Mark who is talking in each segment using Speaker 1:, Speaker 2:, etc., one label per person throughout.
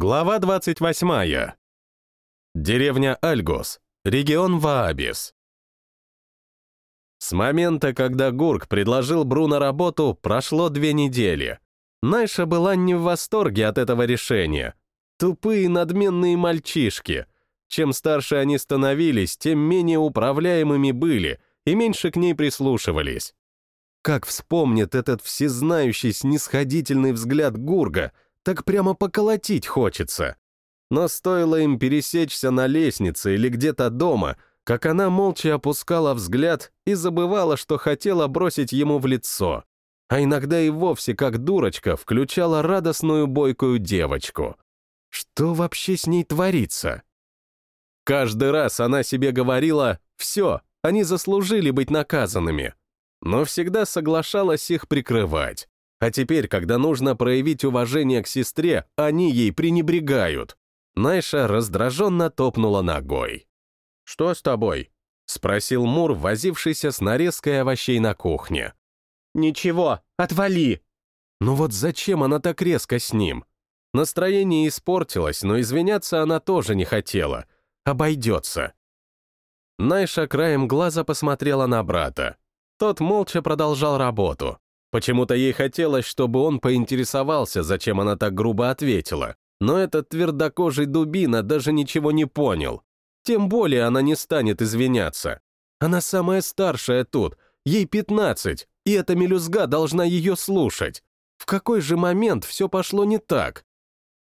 Speaker 1: Глава 28. Деревня Альгос, регион Ваабис. С момента, когда Гурк предложил Бруно работу, прошло две недели. Найша была не в восторге от этого решения. Тупые надменные мальчишки. Чем старше они становились, тем менее управляемыми были и меньше к ней прислушивались. Как вспомнит этот всезнающий снисходительный взгляд Гурга — так прямо поколотить хочется. Но стоило им пересечься на лестнице или где-то дома, как она молча опускала взгляд и забывала, что хотела бросить ему в лицо. А иногда и вовсе, как дурочка, включала радостную бойкую девочку. Что вообще с ней творится? Каждый раз она себе говорила «все, они заслужили быть наказанными», но всегда соглашалась их прикрывать. А теперь, когда нужно проявить уважение к сестре, они ей пренебрегают. Найша раздраженно топнула ногой. «Что с тобой?» — спросил Мур, возившийся с нарезкой овощей на кухне.
Speaker 2: «Ничего, отвали!»
Speaker 1: Ну вот зачем она так резко с ним? Настроение испортилось, но извиняться она тоже не хотела. Обойдется. Найша краем глаза посмотрела на брата. Тот молча продолжал работу. Почему-то ей хотелось, чтобы он поинтересовался, зачем она так грубо ответила. Но этот твердокожий дубина даже ничего не понял. Тем более она не станет извиняться. Она самая старшая тут, ей 15, и эта мелюзга должна ее слушать. В какой же момент все пошло не так?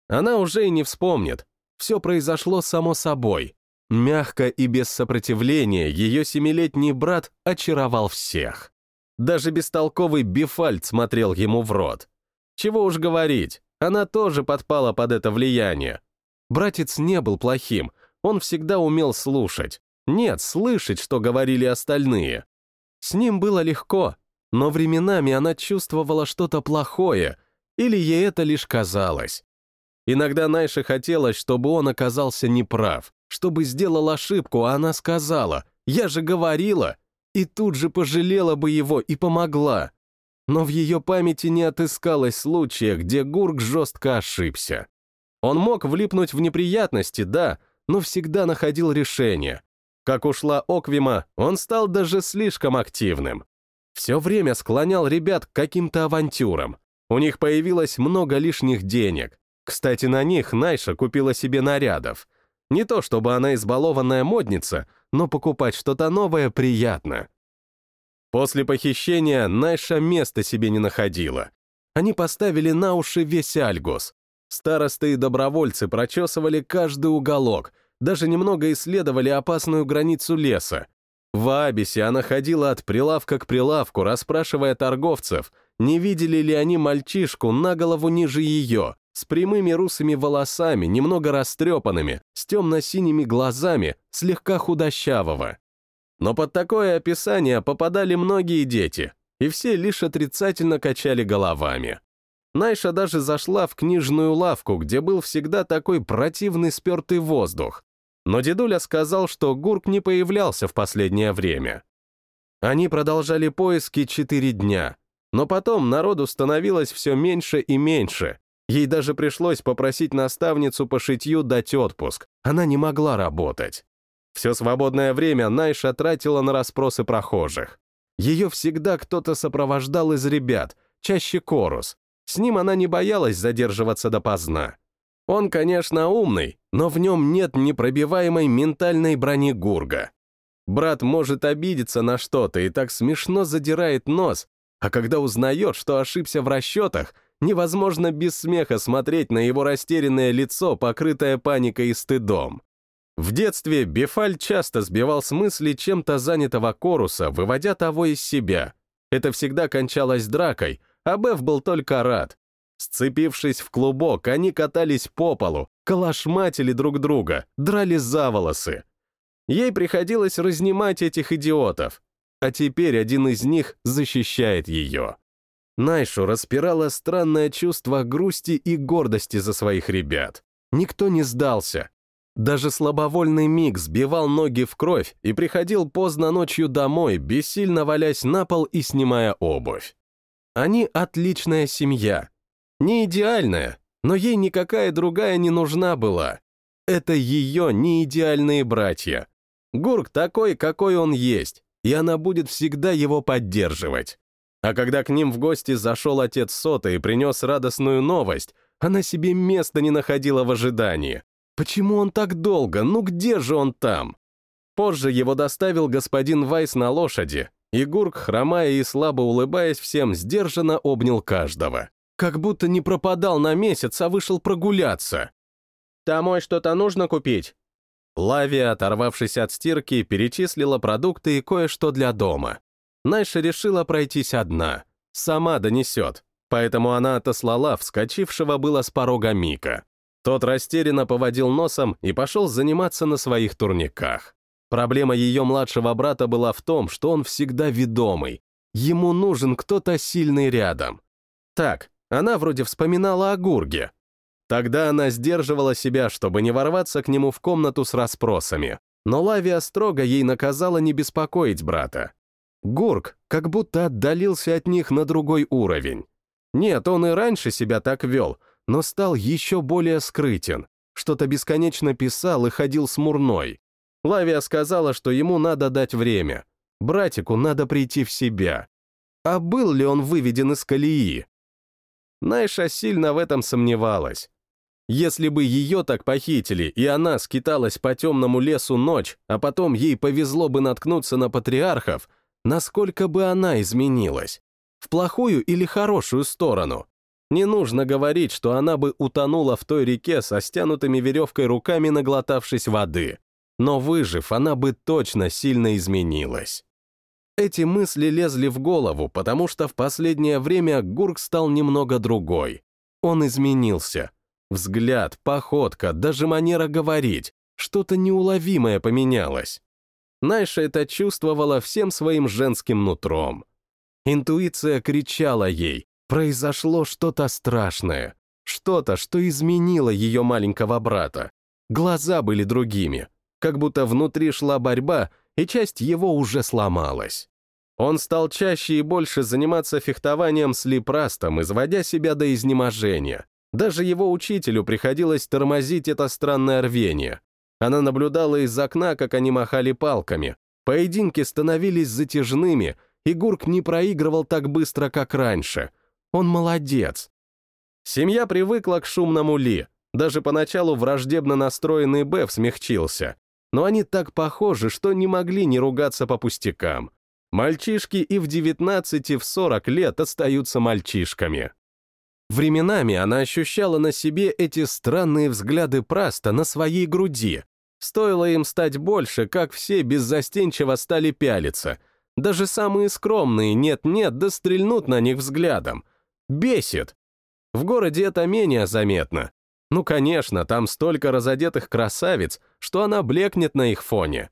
Speaker 1: Она уже и не вспомнит. Все произошло само собой. Мягко и без сопротивления ее семилетний брат очаровал всех. Даже бестолковый Бифальт смотрел ему в рот. Чего уж говорить, она тоже подпала под это влияние. Братец не был плохим, он всегда умел слушать. Нет, слышать, что говорили остальные. С ним было легко, но временами она чувствовала что-то плохое, или ей это лишь казалось. Иногда Найше хотелось, чтобы он оказался неправ, чтобы сделал ошибку, а она сказала, «Я же говорила», и тут же пожалела бы его и помогла. Но в ее памяти не отыскалось случая, где Гурк жестко ошибся. Он мог влипнуть в неприятности, да, но всегда находил решение. Как ушла Оквима, он стал даже слишком активным. Все время склонял ребят к каким-то авантюрам. У них появилось много лишних денег. Кстати, на них Найша купила себе нарядов. Не то чтобы она избалованная модница — но покупать что-то новое приятно. После похищения Найша места себе не находила. Они поставили на уши весь Альгос. Старосты и добровольцы прочесывали каждый уголок, даже немного исследовали опасную границу леса. В Абисе она ходила от прилавка к прилавку, расспрашивая торговцев, не видели ли они мальчишку на голову ниже ее, с прямыми русыми волосами, немного растрепанными, с темно-синими глазами, слегка худощавого. Но под такое описание попадали многие дети, и все лишь отрицательно качали головами. Найша даже зашла в книжную лавку, где был всегда такой противный спертый воздух. Но дедуля сказал, что Гурк не появлялся в последнее время. Они продолжали поиски четыре дня, но потом народу становилось все меньше и меньше, Ей даже пришлось попросить наставницу по шитью дать отпуск. Она не могла работать. Все свободное время Найша тратила на расспросы прохожих. Ее всегда кто-то сопровождал из ребят, чаще Корус. С ним она не боялась задерживаться допоздна. Он, конечно, умный, но в нем нет непробиваемой ментальной брони Гурга. Брат может обидеться на что-то и так смешно задирает нос, а когда узнает, что ошибся в расчетах, Невозможно без смеха смотреть на его растерянное лицо, покрытое паникой и стыдом. В детстве Бефаль часто сбивал с мысли чем-то занятого Коруса, выводя того из себя. Это всегда кончалось дракой, а Беф был только рад. Сцепившись в клубок, они катались по полу, калашматили друг друга, драли за волосы. Ей приходилось разнимать этих идиотов, а теперь один из них защищает ее. Найшу распирало странное чувство грусти и гордости за своих ребят. Никто не сдался. Даже слабовольный Миг сбивал ноги в кровь и приходил поздно ночью домой, бессильно валясь на пол и снимая обувь. Они отличная семья. Не идеальная, Но ей никакая другая не нужна была. Это ее неидеальные братья. Гурк такой, какой он есть, и она будет всегда его поддерживать. А когда к ним в гости зашел отец Сота и принес радостную новость, она себе места не находила в ожидании. Почему он так долго? Ну где же он там? Позже его доставил господин Вайс на лошади, и Гурк, хромая и слабо улыбаясь всем, сдержанно обнял каждого. Как будто не пропадал на месяц, а вышел прогуляться.
Speaker 2: «Домой что-то нужно купить?»
Speaker 1: Лавия, оторвавшись от стирки, перечислила продукты и кое-что для дома. Найша решила пройтись одна. Сама донесет. Поэтому она отослала вскочившего было с порога Мика. Тот растерянно поводил носом и пошел заниматься на своих турниках. Проблема ее младшего брата была в том, что он всегда ведомый. Ему нужен кто-то сильный рядом. Так, она вроде вспоминала о Гурге. Тогда она сдерживала себя, чтобы не ворваться к нему в комнату с расспросами. Но Лавия строго ей наказала не беспокоить брата. Гург как будто отдалился от них на другой уровень. Нет, он и раньше себя так вел, но стал еще более скрытен. Что-то бесконечно писал и ходил смурной. Лавия сказала, что ему надо дать время. Братику надо прийти в себя. А был ли он выведен из колеи? Найша сильно в этом сомневалась. Если бы ее так похитили, и она скиталась по темному лесу ночь, а потом ей повезло бы наткнуться на патриархов, насколько бы она изменилась? В плохую или хорошую сторону? Не нужно говорить, что она бы утонула в той реке со стянутыми веревкой руками, наглотавшись воды. Но выжив, она бы точно сильно изменилась. Эти мысли лезли в голову, потому что в последнее время Гурк стал немного другой. Он изменился. Взгляд, походка, даже манера говорить, что-то неуловимое поменялось. Найша это чувствовала всем своим женским нутром. Интуиция кричала ей, Произошло что-то страшное. Что-то, что изменило ее маленького брата. Глаза были другими. Как будто внутри шла борьба, и часть его уже сломалась. Он стал чаще и больше заниматься фехтованием с липрастом, изводя себя до изнеможения. Даже его учителю приходилось тормозить это странное рвение. Она наблюдала из окна, как они махали палками. Поединки становились затяжными, и Гурк не проигрывал так быстро, как раньше — он молодец. Семья привыкла к шумному Ли. Даже поначалу враждебно настроенный Беф смягчился. Но они так похожи, что не могли не ругаться по пустякам. Мальчишки и в 19, и в 40 лет остаются мальчишками. Временами она ощущала на себе эти странные взгляды Праста на своей груди. Стоило им стать больше, как все беззастенчиво стали пялиться. Даже самые скромные нет-нет, да стрельнут на них взглядом. Бесит. В городе это менее заметно. Ну, конечно, там столько разодетых красавиц, что она блекнет на их фоне.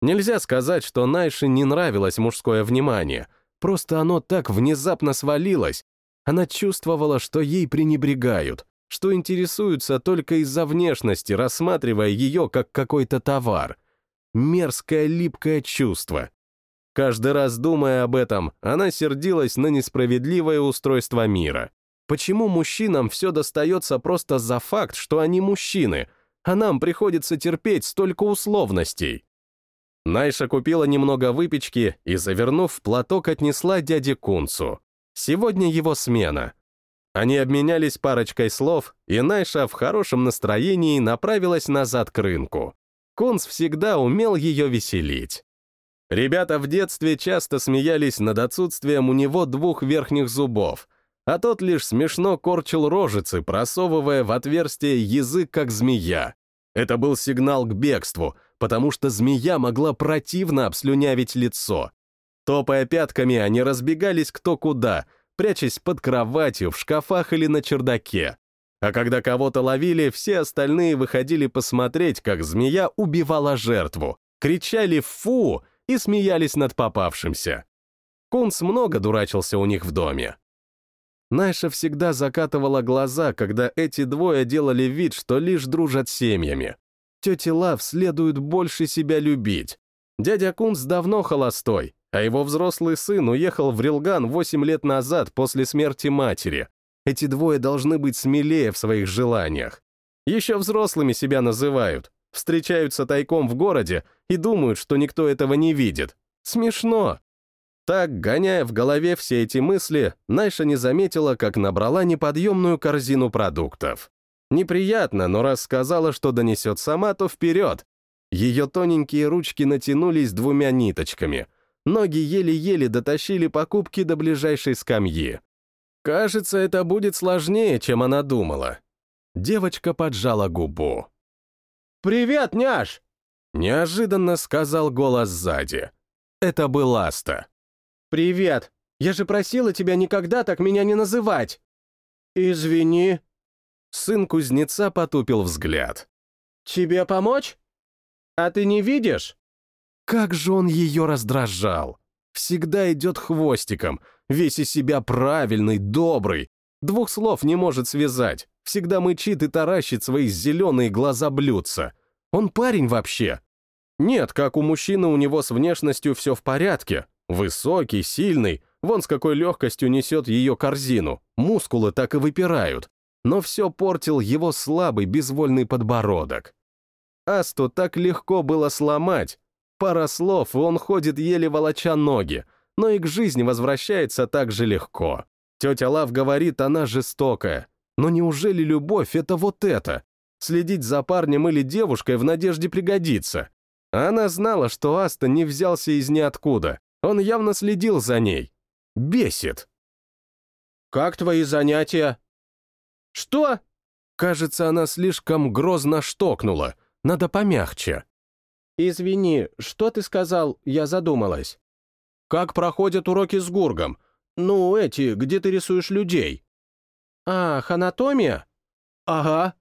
Speaker 1: Нельзя сказать, что Найше не нравилось мужское внимание, просто оно так внезапно свалилось. Она чувствовала, что ей пренебрегают, что интересуются только из-за внешности, рассматривая ее как какой-то товар. Мерзкое липкое чувство. Каждый раз думая об этом, она сердилась на несправедливое устройство мира. Почему мужчинам все достается просто за факт, что они мужчины, а нам приходится терпеть столько условностей? Найша купила немного выпечки и, завернув в платок, отнесла дяде Кунцу. Сегодня его смена. Они обменялись парочкой слов, и Найша в хорошем настроении направилась назад к рынку. Кунц всегда умел ее веселить. Ребята в детстве часто смеялись над отсутствием у него двух верхних зубов, а тот лишь смешно корчил рожицы, просовывая в отверстие язык, как змея. Это был сигнал к бегству, потому что змея могла противно обслюнявить лицо. Топая пятками, они разбегались кто куда, прячась под кроватью, в шкафах или на чердаке. А когда кого-то ловили, все остальные выходили посмотреть, как змея убивала жертву. Кричали «фу!» и смеялись над попавшимся. Кунц много дурачился у них в доме. Найша всегда закатывала глаза, когда эти двое делали вид, что лишь дружат семьями. Тете Лав следует больше себя любить. Дядя Кунц давно холостой, а его взрослый сын уехал в Рилган 8 лет назад после смерти матери. Эти двое должны быть смелее в своих желаниях. Еще взрослыми себя называют, встречаются тайком в городе и думают, что никто этого не видит. Смешно. Так, гоняя в голове все эти мысли, Найша не заметила, как набрала неподъемную корзину продуктов. Неприятно, но раз сказала, что донесет сама, то вперед. Ее тоненькие ручки натянулись двумя ниточками. Ноги еле-еле дотащили покупки до ближайшей скамьи. Кажется, это будет сложнее, чем она думала. Девочка поджала губу.
Speaker 2: «Привет, няш!»
Speaker 1: Неожиданно сказал голос сзади. Это был Аста.
Speaker 2: «Привет! Я же просила тебя никогда так меня не называть!» «Извини».
Speaker 1: Сын кузнеца потупил взгляд.
Speaker 2: «Тебе помочь? А ты не видишь?»
Speaker 1: Как же он ее раздражал! Всегда идет хвостиком, весь из себя правильный, добрый. Двух слов не может связать, всегда мычит и таращит свои зеленые глаза блюдца. Он парень вообще. Нет, как у мужчины у него с внешностью все в порядке, Высокий, сильный, вон с какой легкостью несет ее корзину, мускулы так и выпирают. Но все портил его слабый, безвольный подбородок. Асту так легко было сломать. Пара слов, и он ходит еле волоча ноги, но и к жизни возвращается так же легко. Тетя Лав говорит, она жестокая. Но неужели любовь — это вот это? Следить за парнем или девушкой в надежде пригодится? Она знала, что Аста не взялся из ниоткуда. Он явно следил за ней. Бесит.
Speaker 2: «Как твои занятия?» «Что?»
Speaker 1: Кажется, она слишком грозно штокнула. Надо помягче.
Speaker 2: «Извини, что ты сказал? Я задумалась». «Как проходят уроки с Гургом? Ну, эти, где ты рисуешь людей?» «Ах, анатомия?»
Speaker 1: «Ага».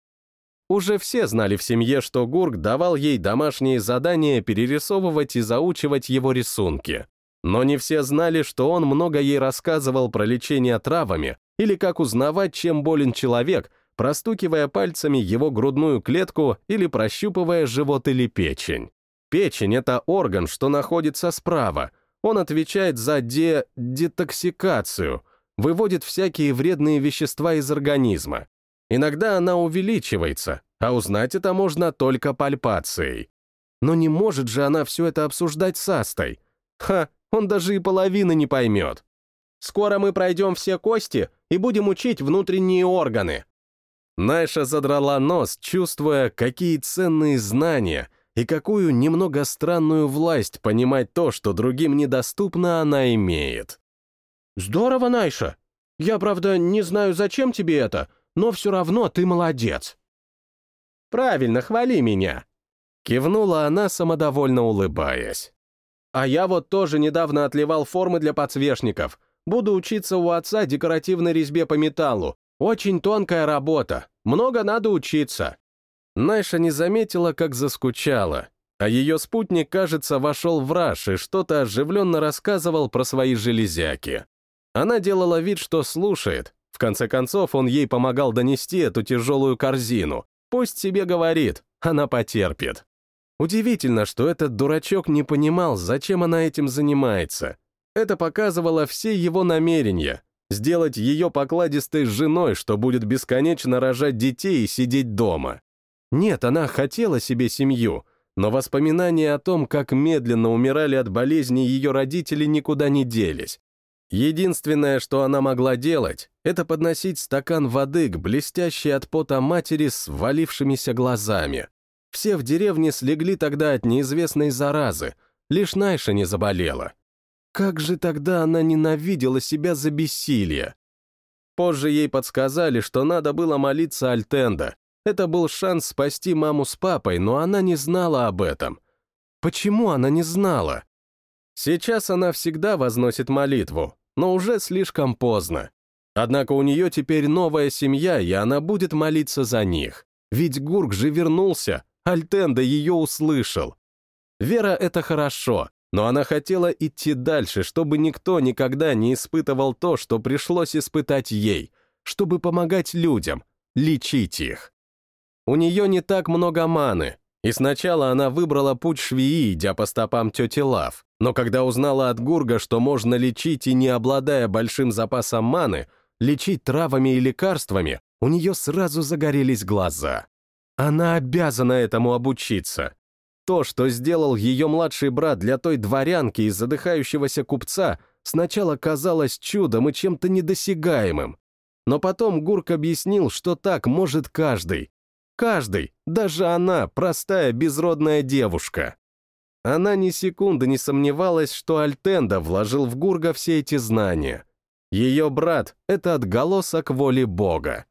Speaker 1: Уже все знали в семье, что Гург давал ей домашние задания перерисовывать и заучивать его рисунки. Но не все знали, что он много ей рассказывал про лечение травами или как узнавать, чем болен человек, простукивая пальцами его грудную клетку или прощупывая живот или печень. Печень — это орган, что находится справа. Он отвечает за де... детоксикацию, выводит всякие вредные вещества из организма. Иногда она увеличивается, а узнать это можно только пальпацией. Но не может же она все это обсуждать с Астой. Ха, он даже и половины не поймет. Скоро мы пройдем все кости и будем учить внутренние органы. Найша задрала нос, чувствуя, какие ценные знания и какую немного странную власть понимать то, что другим недоступно, она имеет.
Speaker 2: «Здорово, Найша. Я, правда, не знаю, зачем тебе это, но все равно ты молодец».
Speaker 1: «Правильно, хвали меня», — кивнула она, самодовольно улыбаясь. А я вот тоже недавно отливал формы для подсвечников. Буду учиться у отца декоративной резьбе по металлу. Очень тонкая работа. Много надо учиться. Найша не заметила, как заскучала, а ее спутник, кажется, вошел в раж и что-то оживленно рассказывал про свои железяки. Она делала вид, что слушает. В конце концов, он ей помогал донести эту тяжелую корзину. Пусть себе говорит, она потерпит. Удивительно, что этот дурачок не понимал, зачем она этим занимается. Это показывало все его намерения — сделать ее покладистой женой, что будет бесконечно рожать детей и сидеть дома. Нет, она хотела себе семью, но воспоминания о том, как медленно умирали от болезни ее родители, никуда не делись. Единственное, что она могла делать, это подносить стакан воды к блестящей от пота матери с валившимися глазами. Все в деревне слегли тогда от неизвестной заразы, лишь Найша не заболела. Как же тогда она ненавидела себя за бессилие. Позже ей подсказали, что надо было молиться Альтенда. Это был шанс спасти маму с папой, но она не знала об этом. Почему она не знала? Сейчас она всегда возносит молитву, но уже слишком поздно. Однако у нее теперь новая семья, и она будет молиться за них. Ведь Гурк же вернулся, Альтенда ее услышал. Вера — это хорошо, но она хотела идти дальше, чтобы никто никогда не испытывал то, что пришлось испытать ей, чтобы помогать людям, лечить их. У нее не так много маны, и сначала она выбрала путь швеи, идя по стопам тети Лав, но когда узнала от Гурга, что можно лечить и не обладая большим запасом маны, лечить травами и лекарствами, у нее сразу загорелись глаза. Она обязана этому обучиться. То, что сделал ее младший брат для той дворянки и задыхающегося купца, сначала казалось чудом и чем-то недосягаемым. Но потом Гурк объяснил, что так может каждый. Каждый, даже она, простая безродная девушка. Она ни секунды не сомневалась, что Альтенда вложил в Гурга все эти знания. Ее брат — это отголосок воли Бога.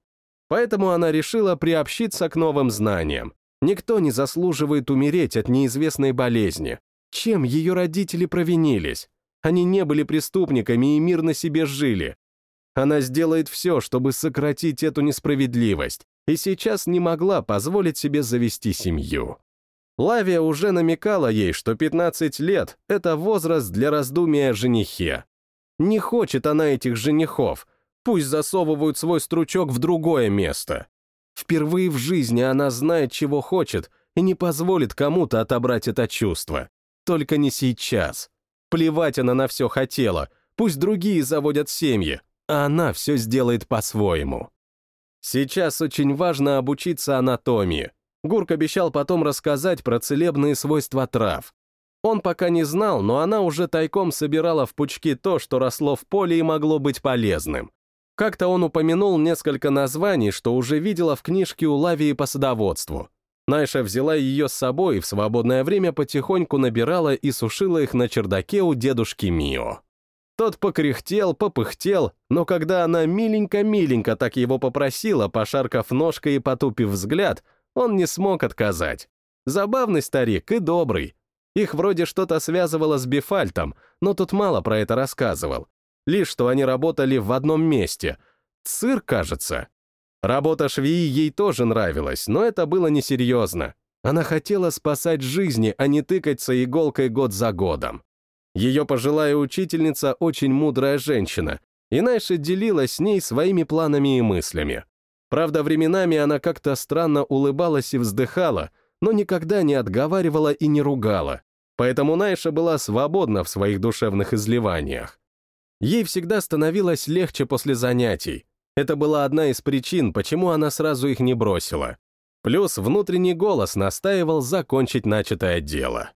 Speaker 1: Поэтому она решила приобщиться к новым знаниям. Никто не заслуживает умереть от неизвестной болезни. Чем ее родители провинились? Они не были преступниками и мирно себе жили. Она сделает все, чтобы сократить эту несправедливость, и сейчас не могла позволить себе завести семью. Лавия уже намекала ей, что 15 лет — это возраст для раздумия о женихе. Не хочет она этих женихов, пусть засовывают свой стручок в другое место. Впервые в жизни она знает, чего хочет, и не позволит кому-то отобрать это чувство. Только не сейчас. Плевать она на все хотела, пусть другие заводят семьи, а она все сделает по-своему. Сейчас очень важно обучиться анатомии. Гурк обещал потом рассказать про целебные свойства трав. Он пока не знал, но она уже тайком собирала в пучки то, что росло в поле и могло быть полезным. Как-то он упомянул несколько названий, что уже видела в книжке у Лавии по садоводству. Найша взяла ее с собой и в свободное время потихоньку набирала и сушила их на чердаке у дедушки Мио. Тот покряхтел, попыхтел, но когда она миленько-миленько так его попросила, пошаркав ножкой и потупив взгляд, он не смог отказать. Забавный старик и добрый. Их вроде что-то связывало с Бифальтом, но тут мало про это рассказывал. Лишь что они работали в одном месте. Цирк, кажется. Работа швеи ей тоже нравилась, но это было несерьезно. Она хотела спасать жизни, а не тыкаться иголкой год за годом. Ее пожилая учительница очень мудрая женщина, и Найша делилась с ней своими планами и мыслями. Правда, временами она как-то странно улыбалась и вздыхала, но никогда не отговаривала и не ругала, поэтому Найша была свободна в своих душевных изливаниях. Ей всегда становилось легче после занятий. Это была одна из причин, почему она сразу их не бросила. Плюс внутренний голос настаивал закончить начатое дело.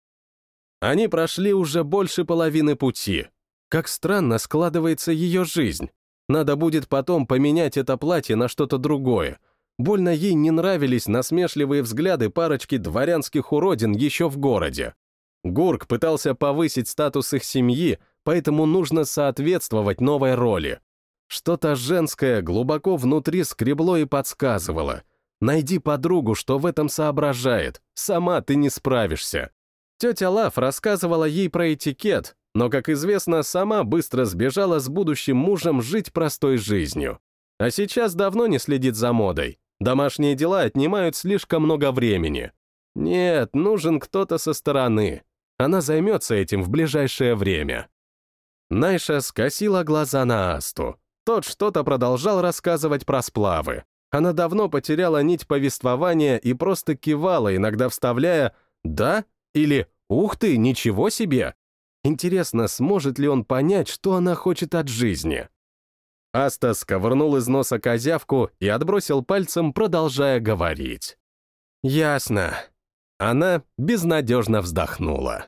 Speaker 1: Они прошли уже больше половины пути. Как странно складывается ее жизнь. Надо будет потом поменять это платье на что-то другое. Больно ей не нравились насмешливые взгляды парочки дворянских уродин еще в городе. Гурк пытался повысить статус их семьи, поэтому нужно соответствовать новой роли. Что-то женское глубоко внутри скребло и подсказывало. Найди подругу, что в этом соображает, сама ты не справишься. Тетя Лав рассказывала ей про этикет, но, как известно, сама быстро сбежала с будущим мужем жить простой жизнью. А сейчас давно не следит за модой. Домашние дела отнимают слишком много времени. Нет, нужен кто-то со стороны. Она займется этим в ближайшее время. Найша скосила глаза на Асту. Тот что-то продолжал рассказывать про сплавы. Она давно потеряла нить повествования и просто кивала, иногда вставляя «да» Или «Ух ты, ничего себе!» Интересно, сможет ли он понять, что она хочет от жизни? Астас ковырнул из носа козявку и отбросил пальцем, продолжая говорить. «Ясно». Она безнадежно вздохнула.